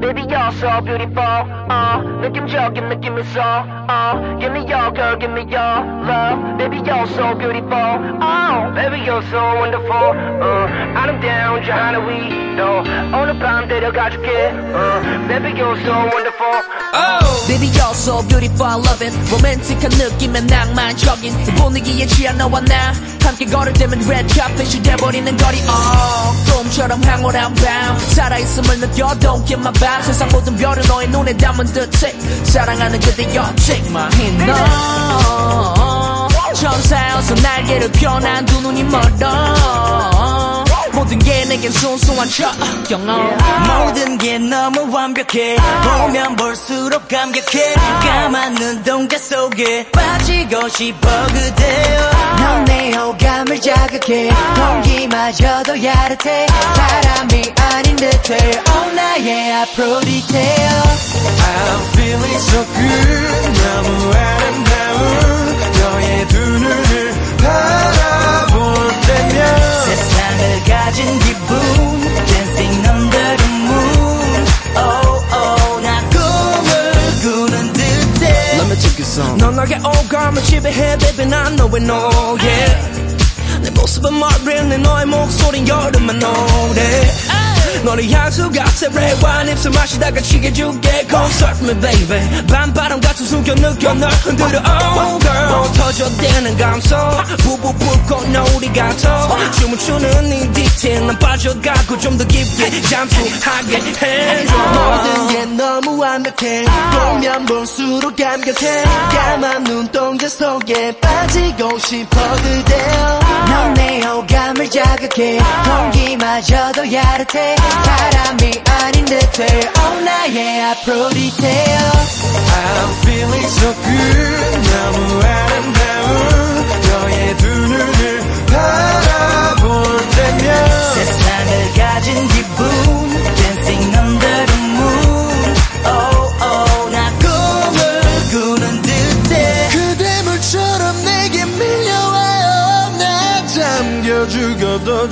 Baby you're so beautiful uh, 느낌적인 느낌 있어 uh, Give me your girl give me your love Baby you're so beautiful oh, Baby you're so wonderful uh, 아름다운 저 하늘 위로 오늘 밤 데려가줄게 uh, Baby you're so wonderful. Oh. Baby you're so beautiful I love it. 로맨틱한 느낌의 낭만적인 이 분위기에 취한 너와 나 함께 걸을 때면 red carpet이 돼버리는 거리. Oh, 꿈처럼 황홀한 밤. 살아있음을 느껴 Don't get my vibe 세상 모든 별을 너의 눈에 담은 듯해. 사랑하는 그대여 Take my hand 너 천사여서 날개를 펴난 두 눈이 멀어 내겐 순수한 첫 경험 모든 게 너무 완벽해. 보면 볼수록 감격해. 까만 눈동자 속에 빠지고 싶어 그대여. 넌 내 호감을 자극해. 공기마저도 야릇해. 사람이 아닌 듯해. oh 나의 앞으로 디테일 I'm feeling so good. 너무 아름다운 너의 두 눈 듯해 Let me take you some. 넌 나의 오감을 지배해 baby. 난 너의 노예 내 모습은 말해 내 너의 목소린 여름만 노래 너를 향수 같아. Wine 입술 마시다가 취해줄게. Come surf me baby. 밤바람 같은 숨겨 느껴 널 흔들어. Oh girl. 터져대는 감성 부부 불꽃 노을이 같아. 춤을 추는 네 디테일 난 빠져가고 좀 더 깊게 잠수하게 해줘. 모든 게 너무 완벽해. 보면 볼수록 감격해. 까만 눈 동자 속에 빠지고 싶어 그대여. 넌내 호감을 자극해. 공기마저도 야릇해. 사람이 아닌 듯해. oh 나의 디테일 죽어